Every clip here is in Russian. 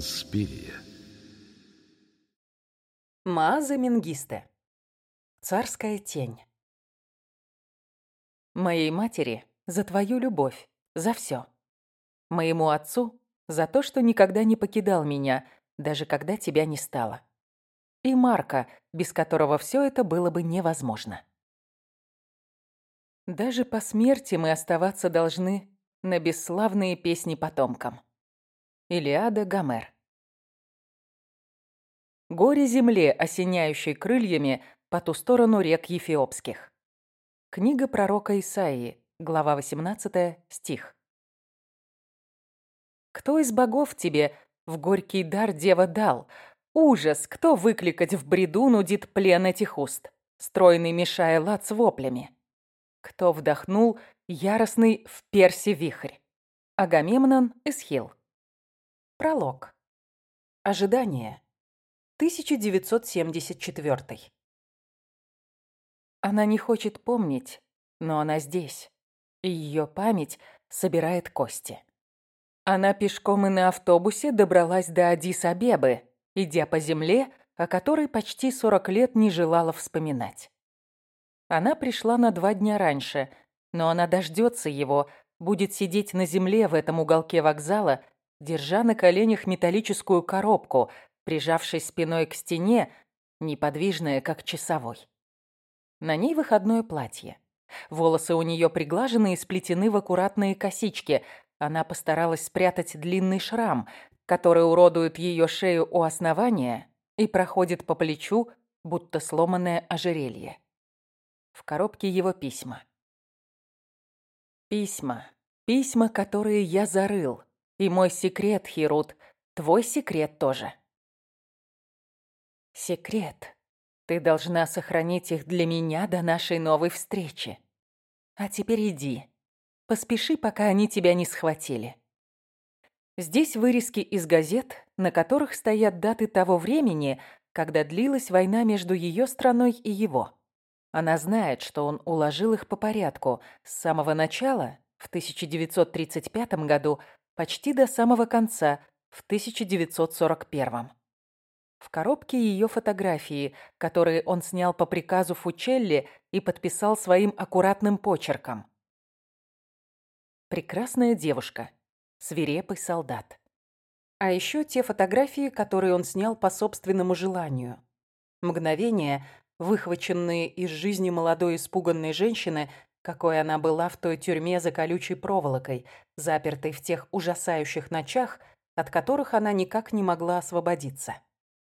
Инспирия. Мааза Менгисте. Царская тень. Моей матери за твою любовь, за все. Моему отцу за то, что никогда не покидал меня, даже когда тебя не стало. И Марка, без которого все это было бы невозможно. Даже по смерти мы оставаться должны на бесславные песни потомкам. Илиада Гомер. Горе земле, осеняющей крыльями по ту сторону рек Ефиопских. Книга пророка Исаии, глава 18, стих. Кто из богов тебе в горький дар дева дал? Ужас, кто выкликать в бреду нудит плен этих уст, стройный мешая лад с воплями? Кто вдохнул яростный в персе вихрь? Агамемнон Эсхил. Пролог. Ожидание. 1974. Она не хочет помнить, но она здесь. И ее память собирает кости. Она пешком и на автобусе добралась до Адис-Абебы, идя по земле, о которой почти 40 лет не желала вспоминать. Она пришла на два дня раньше, но она дождется его, будет сидеть на земле в этом уголке вокзала, держа на коленях металлическую коробку, прижавшись спиной к стене, неподвижная, как часовой. На ней выходное платье. Волосы у нее приглажены и сплетены в аккуратные косички. Она постаралась спрятать длинный шрам, который уродует ее шею у основания и проходит по плечу, будто сломанное ожерелье. В коробке его письма. Письма. Письма, которые я зарыл. И мой секрет, Хирут, твой секрет тоже. Секрет. Ты должна сохранить их для меня до нашей новой встречи. А теперь иди. Поспеши, пока они тебя не схватили. Здесь вырезки из газет, на которых стоят даты того времени, когда длилась война между ее страной и его. Она знает, что он уложил их по порядку с самого начала, в 1935 году, почти до самого конца, в 1941. В коробке ее фотографии, которые он снял по приказу Фучелли и подписал своим аккуратным почерком. Прекрасная девушка. Свирепый солдат. А еще те фотографии, которые он снял по собственному желанию. Мгновения, выхваченные из жизни молодой испуганной женщины, какой она была в той тюрьме за колючей проволокой, запертой в тех ужасающих ночах, от которых она никак не могла освободиться.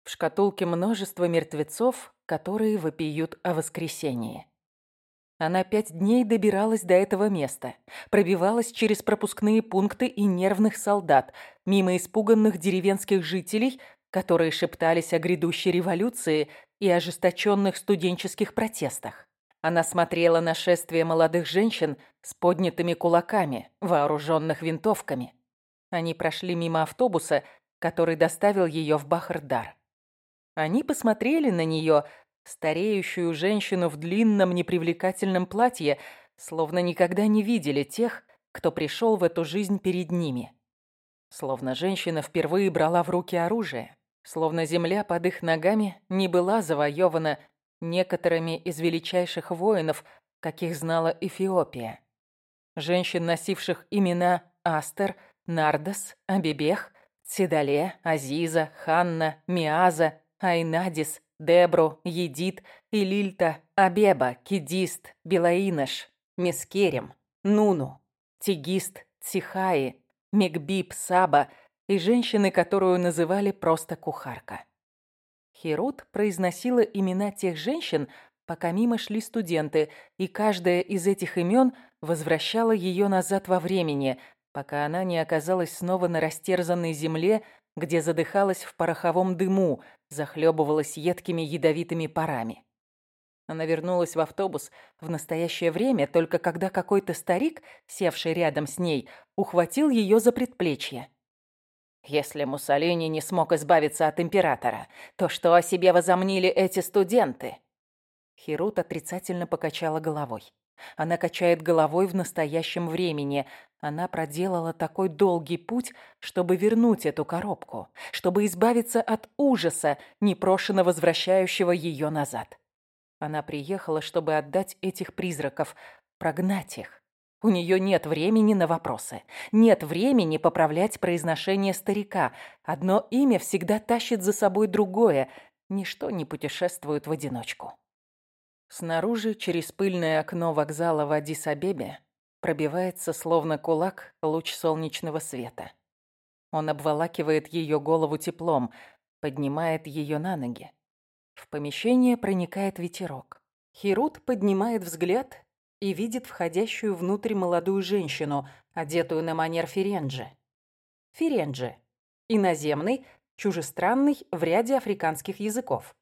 В шкатулке множество мертвецов, которые вопиют о воскресении. Она пять дней добиралась до этого места, пробивалась через пропускные пункты и нервных солдат, мимо испуганных деревенских жителей, которые шептались о грядущей революции и ожесточенных студенческих протестах. Она смотрела на шествие молодых женщин с поднятыми кулаками, вооруженных винтовками. Они прошли мимо автобуса, который доставил ее в Бахардар. Они посмотрели на нее, стареющую женщину в длинном непривлекательном платье, словно никогда не видели тех, кто пришел в эту жизнь перед ними. Словно женщина впервые брала в руки оружие. Словно земля под их ногами не была завоевана некоторыми из величайших воинов, каких знала Эфиопия. Женщин, носивших имена Астер, Нардас, Абибех, Цидале, Азиза, Ханна, Миаза, Айнадис, Дебру, Едит, Илильта, Абеба, Кидист, Белаинош, Мескерем, Нуну, Тигист, Цихаи, Мегбиб, Саба – и женщины, которую называли просто кухарка. Херут произносила имена тех женщин, пока мимо шли студенты, и каждая из этих имен возвращала ее назад во времени, пока она не оказалась снова на растерзанной земле, где задыхалась в пороховом дыму, захлебывалась едкими ядовитыми парами. Она вернулась в автобус в настоящее время, только когда какой-то старик, севший рядом с ней, ухватил ее за предплечье. Если Муссолини не смог избавиться от императора, то что о себе возомнили эти студенты? Хирут отрицательно покачала головой. Она качает головой в настоящем времени. Она проделала такой долгий путь, чтобы вернуть эту коробку, чтобы избавиться от ужаса, непрошено возвращающего ее назад. Она приехала, чтобы отдать этих призраков, прогнать их. У нее нет времени на вопросы. Нет времени поправлять произношение старика. Одно имя всегда тащит за собой другое. Ничто не путешествует в одиночку. Снаружи, через пыльное окно вокзала в Адис-Абебе, пробивается, словно кулак, луч солнечного света. Он обволакивает ее голову теплом, поднимает ее на ноги. В помещение проникает ветерок. Хирут поднимает взгляд и видит входящую внутрь молодую женщину, одетую на манер Ференджи. Ференджи – иноземный, чужестранный в ряде африканских языков.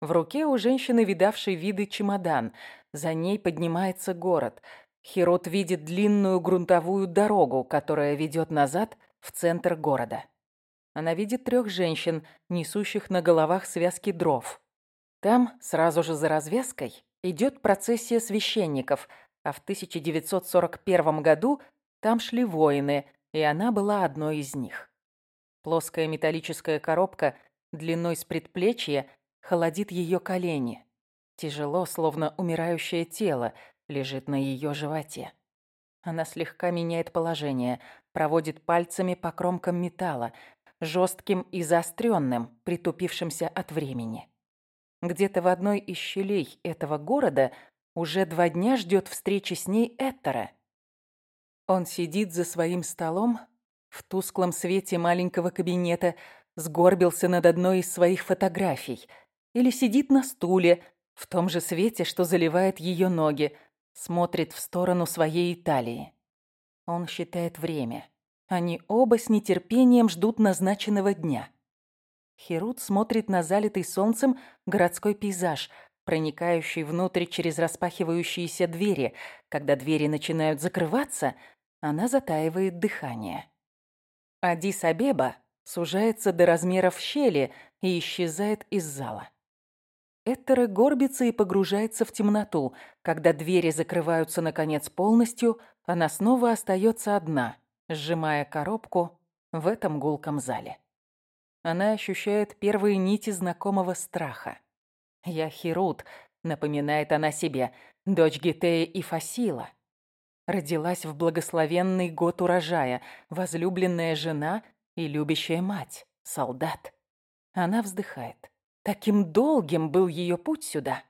В руке у женщины видавший виды чемодан. За ней поднимается город. Хирот видит длинную грунтовую дорогу, которая ведет назад в центр города. Она видит трех женщин, несущих на головах связки дров. Там, сразу же за развязкой, идет процессия священников, а в 1941 году там шли воины, и она была одной из них. Плоская металлическая коробка длиной с предплечья холодит ее колени. Тяжело, словно умирающее тело, лежит на ее животе. Она слегка меняет положение, проводит пальцами по кромкам металла, жестким и заостренным, притупившимся от времени. Где-то в одной из щелей этого города уже два дня ждет встречи с ней Эттера. Он сидит за своим столом в тусклом свете маленького кабинета, сгорбился над одной из своих фотографий или сидит на стуле в том же свете, что заливает ее ноги, смотрит в сторону своей Италии. Он считает время. Они оба с нетерпением ждут назначенного дня. Херут смотрит на залитый солнцем городской пейзаж, проникающий внутрь через распахивающиеся двери. Когда двери начинают закрываться, она затаивает дыхание. Адис-Абеба сужается до размеров щели и исчезает из зала. Этера горбится и погружается в темноту. Когда двери закрываются, наконец, полностью, она снова остается одна, сжимая коробку в этом гулком зале. Она ощущает первые нити знакомого страха. «Я Хирут», — напоминает она себе, дочь Гитея и Фасила. Родилась в благословенный год урожая, возлюбленная жена и любящая мать, солдат. Она вздыхает. Таким долгим был ее путь сюда.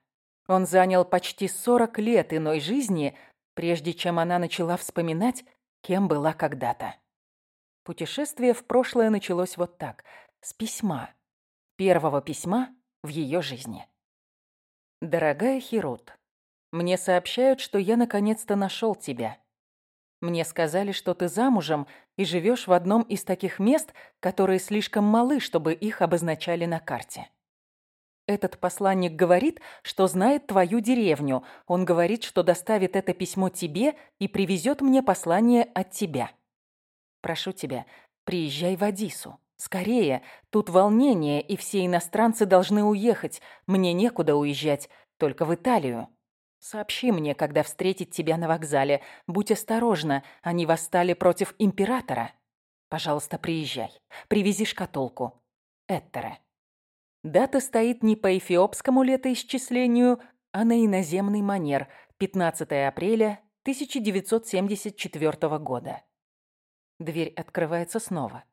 Он занял почти сорок лет иной жизни, прежде чем она начала вспоминать, кем была когда-то. Путешествие в прошлое началось вот так — с письма. Первого письма в ее жизни. Дорогая Хирот, мне сообщают, что я наконец-то нашел тебя. Мне сказали, что ты замужем и живешь в одном из таких мест, которые слишком малы, чтобы их обозначали на карте. Этот посланник говорит, что знает твою деревню. Он говорит, что доставит это письмо тебе и привезет мне послание от тебя. Прошу тебя, приезжай в Адису. «Скорее! Тут волнение, и все иностранцы должны уехать. Мне некуда уезжать, только в Италию. Сообщи мне, когда встретить тебя на вокзале. Будь осторожна, они восстали против императора. Пожалуйста, приезжай. Привези шкатулку. Эттере». Дата стоит не по эфиопскому летоисчислению, а на иноземный манер – 15 апреля 1974 года. Дверь открывается снова.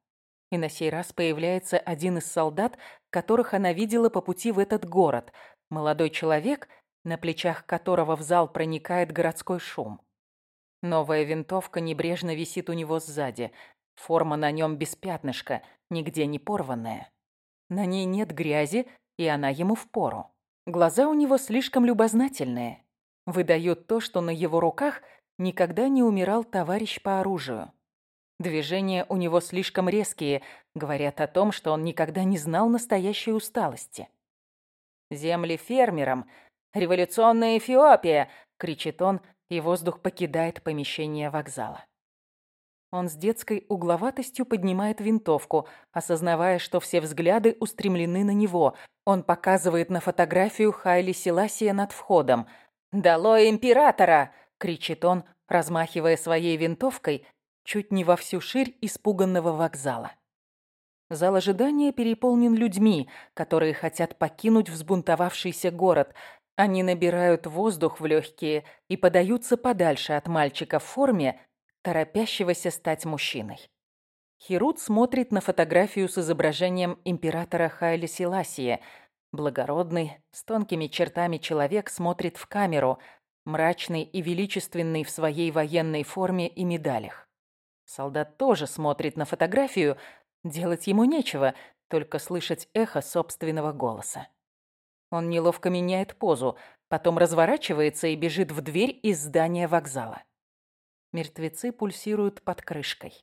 И на сей раз появляется один из солдат, которых она видела по пути в этот город. Молодой человек, на плечах которого в зал проникает городской шум. Новая винтовка небрежно висит у него сзади. Форма на нем без пятнышка, нигде не порванная. На ней нет грязи, и она ему впору. Глаза у него слишком любознательные. Выдают то, что на его руках никогда не умирал товарищ по оружию. Движения у него слишком резкие, говорят о том, что он никогда не знал настоящей усталости. «Земли фермерам! Революционная Эфиопия!» — кричит он, и воздух покидает помещение вокзала. Он с детской угловатостью поднимает винтовку, осознавая, что все взгляды устремлены на него. Он показывает на фотографию Хайли Селасия над входом. «Долой императора!» — кричит он, размахивая своей винтовкой чуть не во всю ширь испуганного вокзала. Зал ожидания переполнен людьми, которые хотят покинуть взбунтовавшийся город. Они набирают воздух в легкие и подаются подальше от мальчика в форме, торопящегося стать мужчиной. Херут смотрит на фотографию с изображением императора Хайли Селасия. Благородный, с тонкими чертами человек смотрит в камеру, мрачный и величественный в своей военной форме и медалях. Солдат тоже смотрит на фотографию, делать ему нечего, только слышать эхо собственного голоса. Он неловко меняет позу, потом разворачивается и бежит в дверь из здания вокзала. Мертвецы пульсируют под крышкой.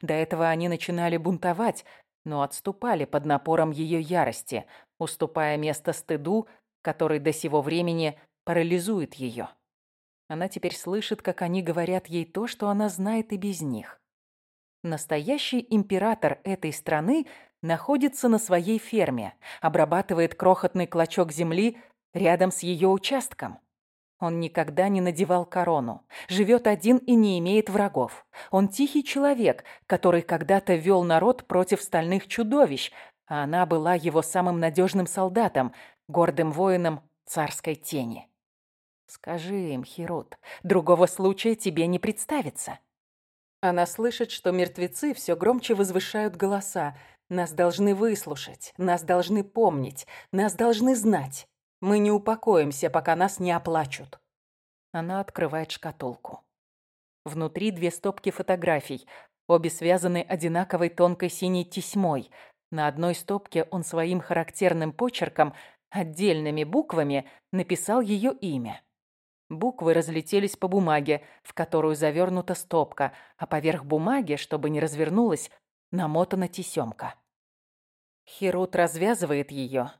До этого они начинали бунтовать, но отступали под напором ее ярости, уступая место стыду, который до сего времени парализует ее. Она теперь слышит, как они говорят ей то, что она знает и без них. Настоящий император этой страны находится на своей ферме, обрабатывает крохотный клочок земли рядом с ее участком. Он никогда не надевал корону, живет один и не имеет врагов. Он тихий человек, который когда-то вел народ против стальных чудовищ, а она была его самым надежным солдатом, гордым воином царской тени. Скажи им, Хирот, другого случая тебе не представится. Она слышит, что мертвецы все громче возвышают голоса. Нас должны выслушать, нас должны помнить, нас должны знать. Мы не упокоимся, пока нас не оплачут. Она открывает шкатулку. Внутри две стопки фотографий, обе связаны одинаковой тонкой синей тесьмой. На одной стопке он своим характерным почерком, отдельными буквами, написал ее имя. Буквы разлетелись по бумаге, в которую завернута стопка, а поверх бумаги, чтобы не развернулась, намотана тесемка. Херут развязывает ее,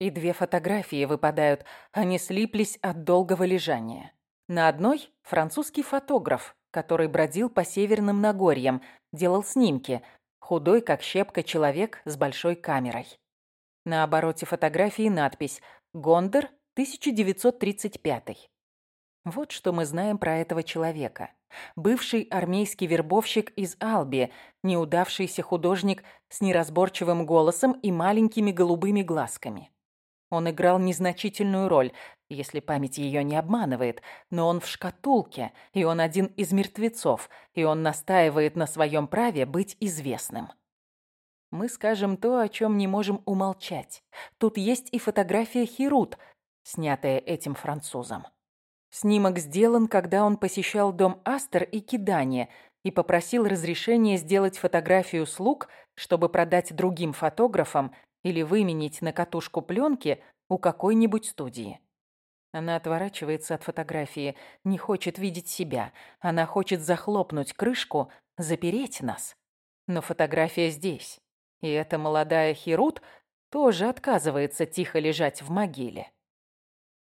и две фотографии выпадают, они слиплись от долгого лежания. На одной – французский фотограф, который бродил по северным Нагорьям, делал снимки, худой, как щепка, человек с большой камерой. На обороте фотографии надпись «Гондор, 1935». Вот что мы знаем про этого человека. Бывший армейский вербовщик из Алби, неудавшийся художник с неразборчивым голосом и маленькими голубыми глазками. Он играл незначительную роль, если память ее не обманывает, но он в шкатулке, и он один из мертвецов, и он настаивает на своем праве быть известным. Мы скажем то, о чем не можем умолчать. Тут есть и фотография Хирут, снятая этим французом. Снимок сделан, когда он посещал дом Астер и Кидания и попросил разрешения сделать фотографию слуг, чтобы продать другим фотографам или выменить на катушку пленки у какой-нибудь студии. Она отворачивается от фотографии, не хочет видеть себя. Она хочет захлопнуть крышку, запереть нас. Но фотография здесь. И эта молодая Херут тоже отказывается тихо лежать в могиле.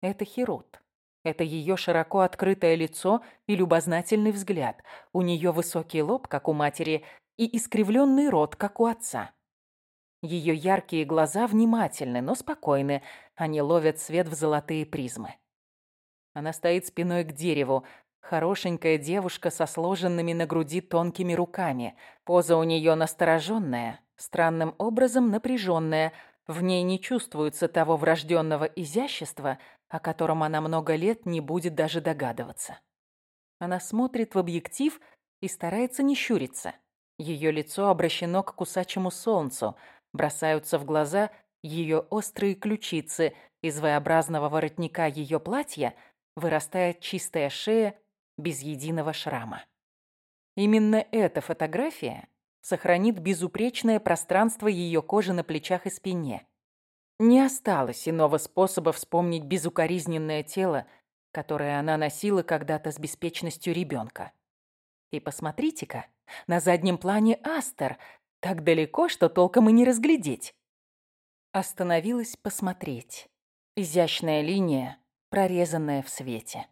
Это Херут. Это ее широко открытое лицо и любознательный взгляд. У нее высокий лоб, как у матери, и искривленный рот, как у отца. Ее яркие глаза внимательны, но спокойны. Они ловят свет в золотые призмы. Она стоит спиной к дереву. Хорошенькая девушка со сложенными на груди тонкими руками. Поза у нее настороженная, странным образом напряженная. В ней не чувствуется того врожденного изящества, о котором она много лет не будет даже догадываться. Она смотрит в объектив и старается не щуриться. Ее лицо обращено к кусачему солнцу, бросаются в глаза ее острые ключицы, из V-образного воротника ее платья вырастает чистая шея без единого шрама. Именно эта фотография сохранит безупречное пространство ее кожи на плечах и спине, не осталось иного способа вспомнить безукоризненное тело, которое она носила когда-то с беспечностью ребенка. И посмотрите-ка, на заднем плане Астер, так далеко, что толком и не разглядеть. Остановилась посмотреть. Изящная линия, прорезанная в свете.